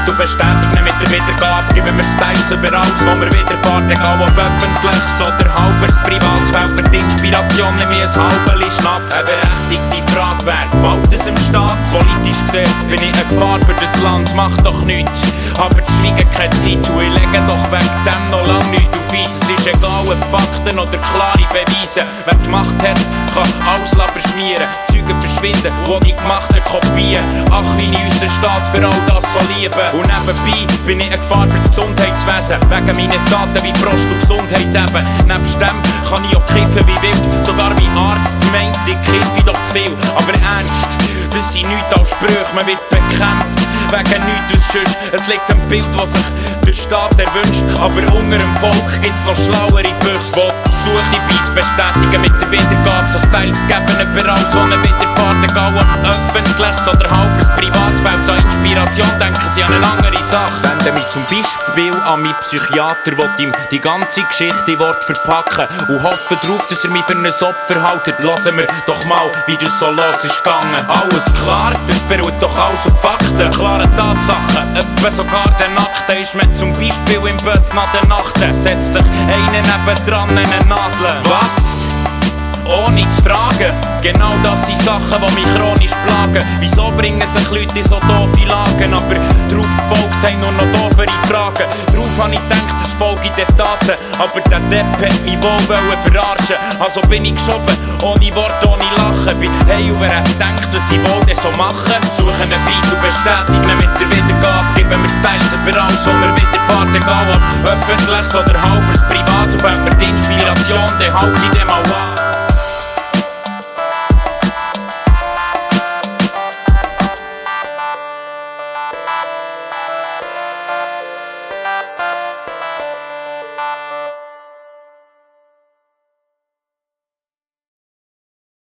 Beat und bestätigen mit der Wiedergabe. Geben wir Styles über alles, wo wir widerfahren, egal ob öffentliches oder halbes privat. Fällt mir die Inspiration nicht mehr ein halbes Schnaps. Eine berechtigte Frage, wer gewalt es im Staat? Politisch gesehen bin ich eine Gefahr für das Land, mach doch nichts. Aber die keine Zeit, und ich lege doch wegen dem noch lang nichts auf Eis. Es ist egal, ob Fakten oder klare Beweise. Wer gemacht hat, kann alles verschmieren. Zeugen verschwinden, wo die gemachten Kopien. Ach, wie ich unseren Staat für all das so lieben. Und nebenbei bin ich eine Gefahr für das Gesundheitswesen. Wegen meinen Taten wie Prost und Gesundheit eben. Nebst dem kann ich auch kiffen wie wild. Sogar mein Arzt meint, ich kiffe doch zu viel. Aber ernst, das sind nichts als Sprüche, man wird bekämpft. Wegen nichts als sonst. Es liegt ein Bild, das sich der Staat erwünscht. Aber unter dem Volk gibt's noch schlauere Füchse. Die Suche die Beats bestätigen mit der Wiedergabe. So Styles geben überall so eine Wiederfahrt. Egal ob öffentliches oder halbes Privatfeld. So Inspiration denken sie an eine andere Sache. Wende mich zum Beispiel an meinen Psychiater, der ihm die ganze Geschichte in Wort verpacken und hoffe darauf, dass er mich für ein Opfer haltet. Lassen wir doch mal, wie das so los ist gegangen. Alles klar, das beruht doch alles auf Fakten, klare Tatsachen. Etwa sogar der Nackte ist mir zum Beispiel im Bus nach der Nacht. Setzt sich einer nebendran in eine Nadel. Was? ohne zu fragen. Genau das sind Sachen, die mich chronisch plagen. Wieso bringen sich Leute in so doofe Lagen? Aber drauf gefolgt haben nur noch Fragen. Darauf habe ich gedacht, das folge den Taten. Aber der Depp hat mich wohl wollen verarschen. Also bin ich geschoben, ohne Wort, ohne Lachen. Bin hey, und wer hat gedacht, dass ich wohl das so machen? Suchen einen Beat und bestätigen mit der Wiedergabe. Geben wir Styles über alles, wo wir wiederfahren. Egal ob öffentliches oder halbes privat. So fängt mir die Inspiration, dann halt ich dem auch an.